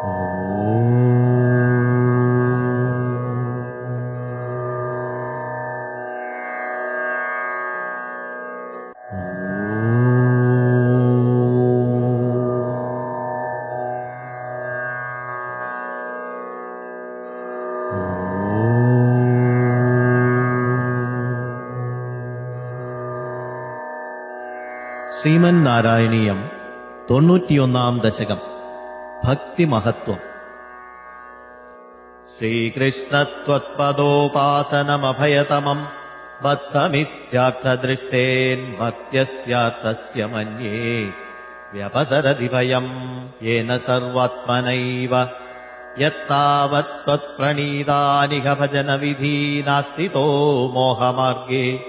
ശ്രീമൻ നാരായണീയം തൊണ്ണൂറ്റിയൊന്നാം ദശകം. भक्तिमहत्त्वम्। श्रीकृष्णत्वत्पदोपासनमभयतमम्। वत्समित्यर्थदृष्टेन्वक्त्यस्यार्थस्य मन्ये व्यवसरधिपयम् येन सर्वात्मनैव। यत्तावत्त्वत्प्रणीतानिहभजनविधीनास्तितो मोहमार्गे।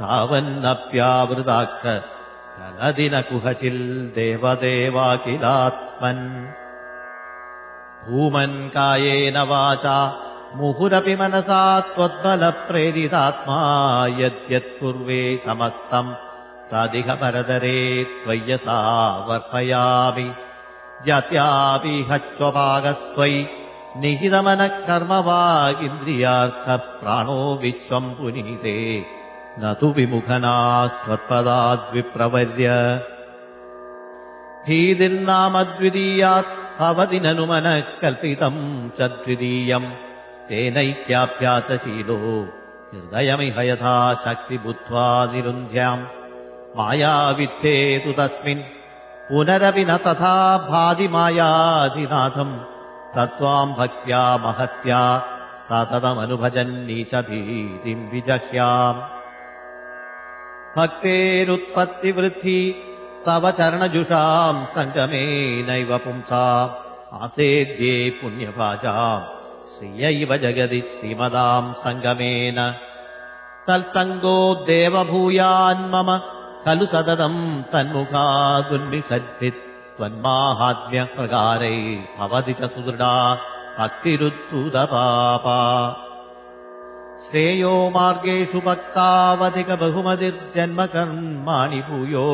तावन्नप्यावृताख स्खलदिनकुहचिल् देवदेवाकिलात्मन् भूमन् कायेन वाचा। मुहुरपि मनसा त्वद्बलप्रेरितात्मा यद्यत्कुर्वे समस्तम् तदिह परदरे त्वय्यसा वर्पयामि। यत्यापि हस्वभागस्त्वयि निहितमनः कर्म वा इन्द्रियार्थप्राणो विश्वम् पुनीते। न तु विमुखनास्त्वत्पदाद्विप्रवर्य। त्वत्पदाद्विप्रवर्य भवति ननु मनः कल्पितम् च द्वितीयम् तेनैक्याभ्यासशीलो हृदयमिह यथा शक्तिबुद्ध्वा निरुन्ध्याम् मायाविद्धेतु तस्मिन् पुनरपि न तथा भाति मायाधिनाथम् तत्त्वाम् भक्त्या महत्या सततमनुभजन्नीचभीतिम् विजह्याम्। भक्तेरुत्पत्तिवृद्धि तव चरणजुषाम् सङ्गमेनैव पुंसा आसेद्ये पुण्यभाजाम् श्रियैव जगदि श्रीमदाम् सङ्गमेन तत्सङ्गो देवभूयान्मम खलु सततम् तन्मुखादुन्मिषद्भित् स्वन्माहात्म्यप्रकारै भवति च सुदृढा भक्तिरुत्तुदपापा श्रेयो मार्गेषु भक्तावधिकबहुमतिर्जन्म कर्माणि भूयो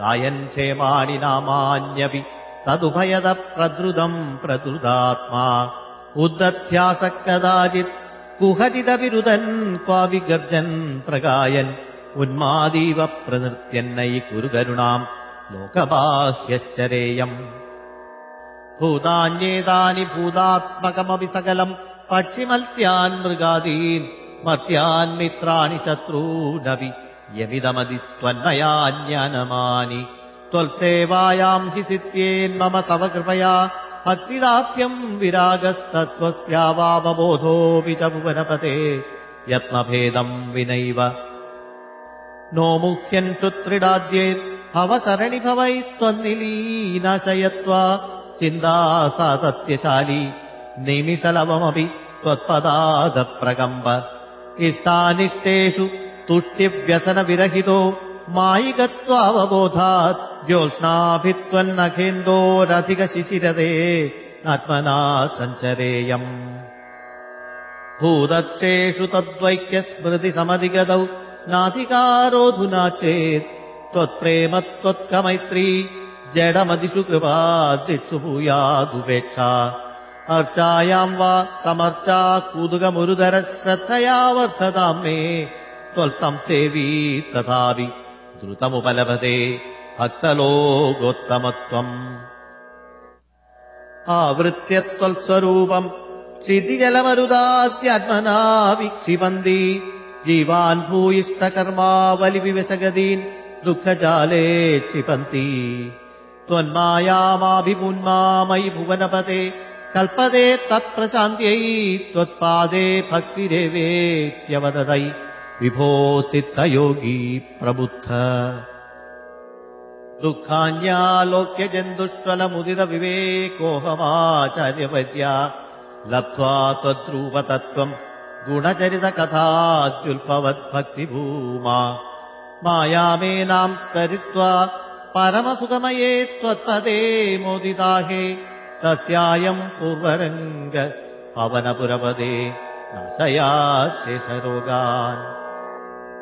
गायन् नामान्यपि तदुभयद प्रद्रुतम् प्रदृतात्मा उद्दध्यासः कदाचित् कुहचिदपि रुदन् क्वापि गर्जन् प्रगायन्। उन्मादीव प्रनृत्यन्नयि कुरु करुणाम् लोकबाह्यश्चरेयम्। भूतान्येतानि भूतात्मकमपि सकलम्। पक्षिमत्स्यान् मृगादीन्। मर्त्यान् मित्राणि शत्रूनपि यमिदमदिस्त्वन्मयान्यनमानि त्वल्सेवायाम् हि सित्येन्मम तव कृपया। भक्तिदाप्यम् विरागस्तत्त्वस्यावावबोधोऽपि च भुवनपते। यत्नभेदम् विनैव। नो मुह्यम् त्रिडाद्येत् भवसरणि भवैस्त्वन्निलीनाशयत्वा। चिन्ता सातत्यशाली निमिषलवमपि त्वत्पदादप्रकम्ब इष्टानिष्टेषु तुष्टिव्यसनविरहितो मायिकत्वावबोधात् ज्योत्स्नाभित्वन्नखेन्दोरधिकशिशिरते आत्मना सञ्चरेयम् भूदत्तेषु तद्वैक्यस्मृतिसमधिगतौ नाधिकारोऽधुना चेत् त्वत्प्रेम त्वत्कमैत्री जडमदिषु कृपादित्सु भूयादुपेक्षा। अर्चायाम् वा समर्चा कूदुकमुरुदरश्रद्धया वर्धताम् मे त्वल्संसेवी तथापि द्रुतमुपलभते भक्तलोकोत्तमत्वम् आवृत्य त्वल्स्वरूपम् क्षितिजलमरुदात्यात्मना विक्षिपन्ति जीवान् भूयिष्ठकर्मावलिविवशगदीन् दुःखजाले क्षिपन्ति। त्वन्मायामाभिपुन्मामयि भुवनपते कल्पते तत्प्रशान्त्यै त्वत्पादे भक्तिरेवेत्यवददै विभो सिद्धयोगी प्रबुद्ध। दुःखान्यालोक्य जन्दुष्वलमुदितविवेकोऽहमाचार्यवैद्या लब्ध्वा त्वद्रूपतत्त्वम् गुणचरितकथात्युल्पवद्भक्तिभूमा मायामेनाम् तरित्वा परमसुखमये त्वत्पदे मोदिताहे तस्यायम् पूर्वरङ्ग पवनपुरपदे नाशया शेषरोगान्